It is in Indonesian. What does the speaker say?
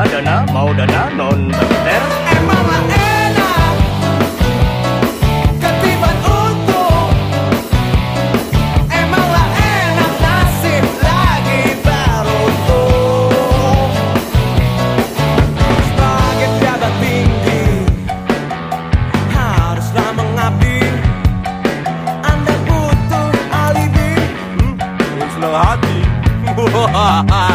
dana dana mau dana non bener emanglah enak. Ketiban untung. Emanglah enak nasib lagi baru tuh sebagai pejabat tinggi. Haruslah mengabdi. Anda butuh alibi. Hmm, hati.